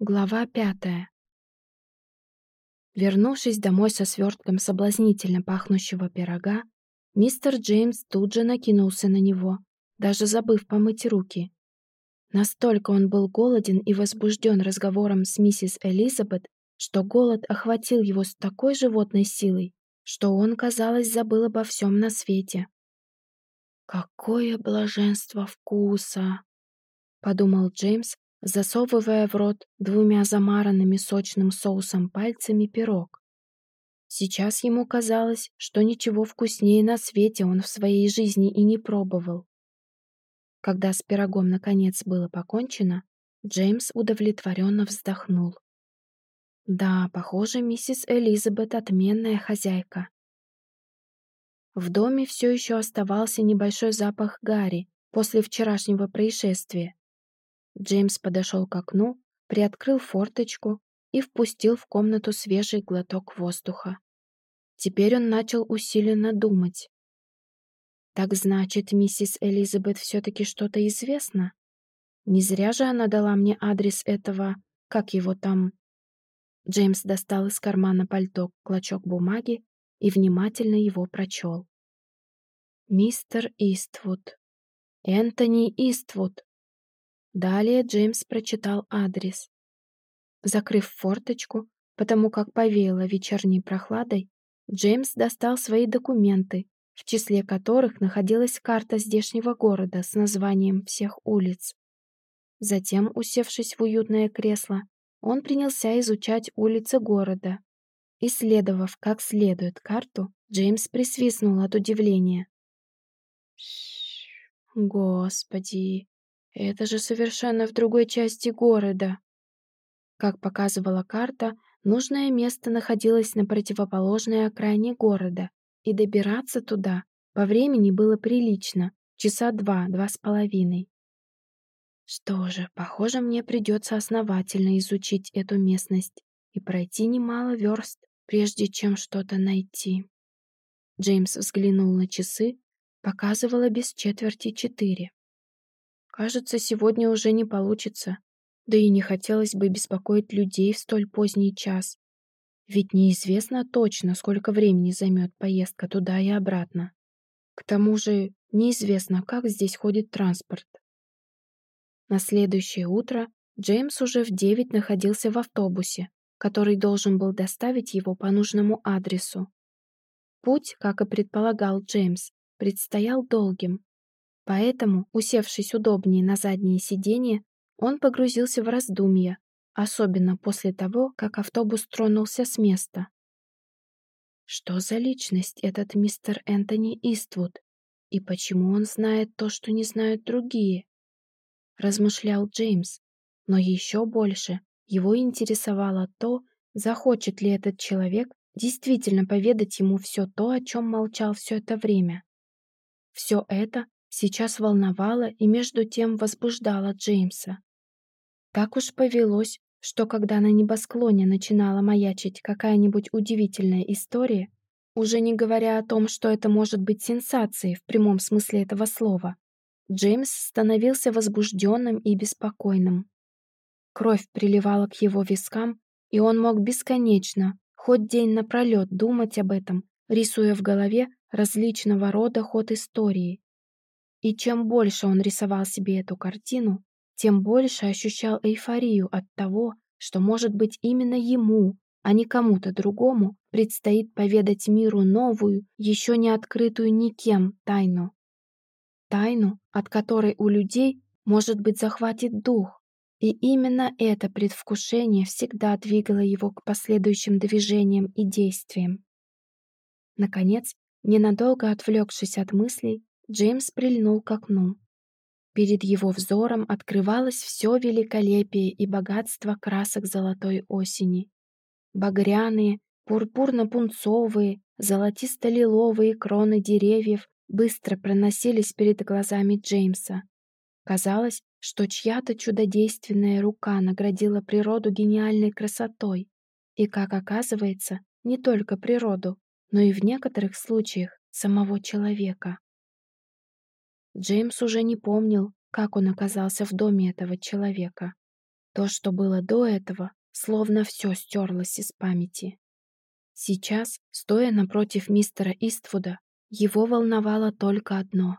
Глава пятая. Вернувшись домой со свертком соблазнительно пахнущего пирога, мистер Джеймс тут же накинулся на него, даже забыв помыть руки. Настолько он был голоден и возбужден разговором с миссис Элизабет, что голод охватил его с такой животной силой, что он, казалось, забыл обо всем на свете. «Какое блаженство вкуса!» — подумал Джеймс, засовывая в рот двумя замаранными сочным соусом пальцами пирог. Сейчас ему казалось, что ничего вкуснее на свете он в своей жизни и не пробовал. Когда с пирогом наконец было покончено, Джеймс удовлетворенно вздохнул. Да, похоже, миссис Элизабет отменная хозяйка. В доме все еще оставался небольшой запах гари после вчерашнего происшествия, Джеймс подошел к окну, приоткрыл форточку и впустил в комнату свежий глоток воздуха. Теперь он начал усиленно думать. Так значит, миссис Элизабет все-таки что-то известно? Не зря же она дала мне адрес этого... Как его там? Джеймс достал из кармана пальто клочок бумаги и внимательно его прочел. «Мистер Иствуд. Энтони Иствуд. Далее Джеймс прочитал адрес. Закрыв форточку, потому как повеяло вечерней прохладой, Джеймс достал свои документы, в числе которых находилась карта здешнего города с названием всех улиц. Затем, усевшись в уютное кресло, он принялся изучать улицы города. Исследовав как следует карту, Джеймс присвистнул от удивления. «Господи, это же совершенно в другой части города. Как показывала карта, нужное место находилось на противоположной окраине города, и добираться туда по времени было прилично, часа два, два с половиной. Что же, похоже, мне придется основательно изучить эту местность и пройти немало верст, прежде чем что-то найти. Джеймс взглянул на часы, показывало без четверти четыре. Кажется, сегодня уже не получится. Да и не хотелось бы беспокоить людей в столь поздний час. Ведь неизвестно точно, сколько времени займет поездка туда и обратно. К тому же неизвестно, как здесь ходит транспорт. На следующее утро Джеймс уже в девять находился в автобусе, который должен был доставить его по нужному адресу. Путь, как и предполагал Джеймс, предстоял долгим, Поэтому, усевшись удобнее на заднее сиденье, он погрузился в раздумья, особенно после того, как автобус тронулся с места. Что за личность этот мистер Энтони Иствуд? И почему он знает то, что не знают другие? Размышлял Джеймс, но еще больше его интересовало то, захочет ли этот человек действительно поведать ему все то, о чем молчал все это время. Все это сейчас волновало и между тем возбуждало Джеймса. Так уж повелось, что когда на небосклоне начинала маячить какая-нибудь удивительная история, уже не говоря о том, что это может быть сенсацией в прямом смысле этого слова, Джеймс становился возбужденным и беспокойным. Кровь приливала к его вискам, и он мог бесконечно, хоть день напролет, думать об этом, рисуя в голове различного рода ход истории. И чем больше он рисовал себе эту картину, тем больше ощущал эйфорию от того, что, может быть, именно ему, а не кому-то другому, предстоит поведать миру новую, еще не открытую никем тайну. Тайну, от которой у людей, может быть, захватит дух. И именно это предвкушение всегда двигало его к последующим движениям и действиям. Наконец, ненадолго отвлекшись от мыслей, Джеймс прильнул к окну. Перед его взором открывалось все великолепие и богатство красок золотой осени. Багряные, пурпурно-пунцовые, золотисто-лиловые кроны деревьев быстро проносились перед глазами Джеймса. Казалось, что чья-то чудодейственная рука наградила природу гениальной красотой. И, как оказывается, не только природу, но и в некоторых случаях самого человека. Джеймс уже не помнил, как он оказался в доме этого человека. То, что было до этого, словно все стерлось из памяти. Сейчас, стоя напротив мистера Иствуда, его волновало только одно.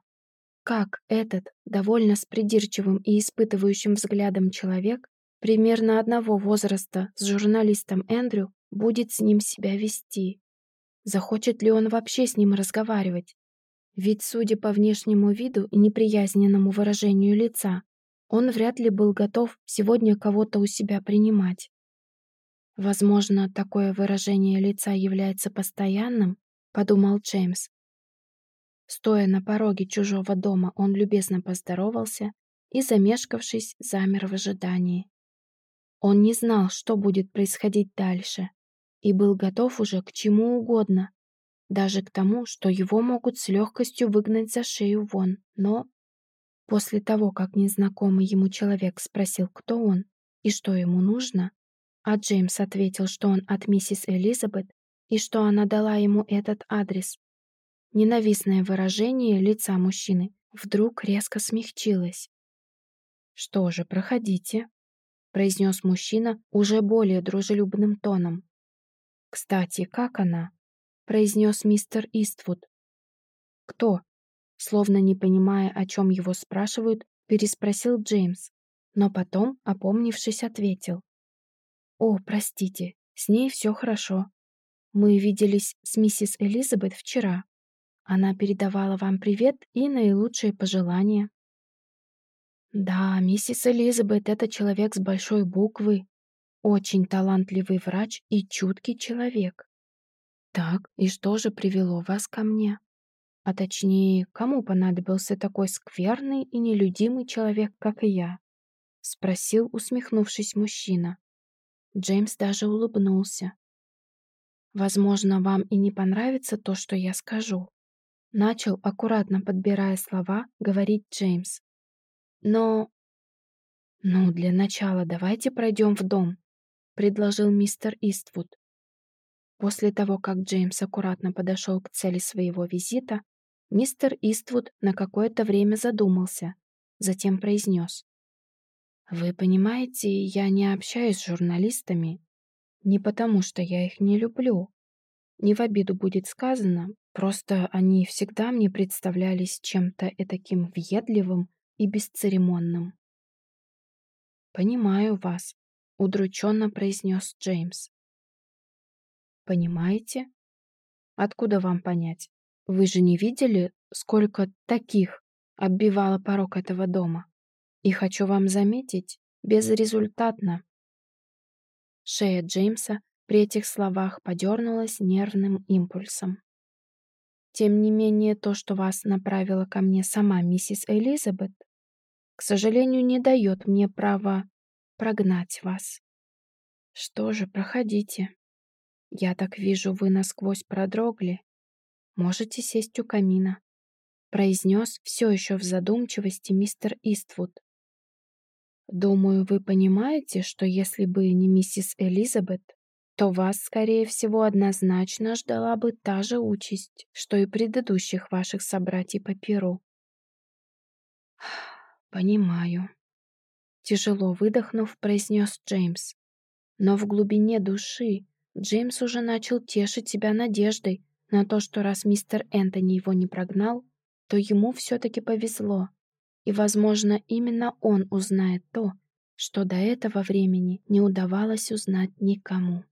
Как этот, довольно с придирчивым и испытывающим взглядом человек, примерно одного возраста с журналистом Эндрю, будет с ним себя вести? Захочет ли он вообще с ним разговаривать? Ведь, судя по внешнему виду и неприязненному выражению лица, он вряд ли был готов сегодня кого-то у себя принимать. Возможно, такое выражение лица является постоянным, подумал Джеймс. Стоя на пороге чужого дома, он любезно поздоровался и, замешкавшись, замер в ожидании. Он не знал, что будет происходить дальше, и был готов уже к чему угодно, даже к тому, что его могут с легкостью выгнать за шею вон, но... После того, как незнакомый ему человек спросил, кто он и что ему нужно, а Джеймс ответил, что он от миссис Элизабет и что она дала ему этот адрес, ненавистное выражение лица мужчины вдруг резко смягчилось. «Что же, проходите», — произнес мужчина уже более дружелюбным тоном. «Кстати, как она?» — произнес мистер Иствуд. «Кто?» Словно не понимая, о чем его спрашивают, переспросил Джеймс, но потом, опомнившись, ответил. «О, простите, с ней все хорошо. Мы виделись с миссис Элизабет вчера. Она передавала вам привет и наилучшие пожелания». «Да, миссис Элизабет — это человек с большой буквы, очень талантливый врач и чуткий человек. Так, и что же привело вас ко мне?» А точнее, кому понадобился такой скверный и нелюдимый человек, как и я? Спросил, усмехнувшись мужчина. Джеймс даже улыбнулся. Возможно, вам и не понравится то, что я скажу. Начал, аккуратно подбирая слова, говорить Джеймс. Но... Ну, для начала давайте пройдем в дом, предложил мистер Иствуд. После того, как Джеймс аккуратно подошел к цели своего визита, Мистер Иствуд на какое-то время задумался, затем произнес. «Вы понимаете, я не общаюсь с журналистами. Не потому, что я их не люблю. Не в обиду будет сказано, просто они всегда мне представлялись чем-то этаким въедливым и бесцеремонным». «Понимаю вас», — удрученно произнес Джеймс. «Понимаете? Откуда вам понять? Вы же не видели, сколько таких оббивало порог этого дома? И хочу вам заметить, безрезультатно. Шея Джеймса при этих словах подернулась нервным импульсом. Тем не менее, то, что вас направила ко мне сама миссис Элизабет, к сожалению, не дает мне права прогнать вас. Что же, проходите. Я так вижу, вы насквозь продрогли можете сесть у камина», — произнес все еще в задумчивости мистер Иствуд. «Думаю, вы понимаете, что если бы не миссис Элизабет, то вас, скорее всего, однозначно ждала бы та же участь, что и предыдущих ваших собратьев по перу». «Понимаю», — тяжело выдохнув, произнес Джеймс. Но в глубине души Джеймс уже начал тешить себя надеждой, на то, что раз мистер Энтони его не прогнал, то ему все-таки повезло, и, возможно, именно он узнает то, что до этого времени не удавалось узнать никому.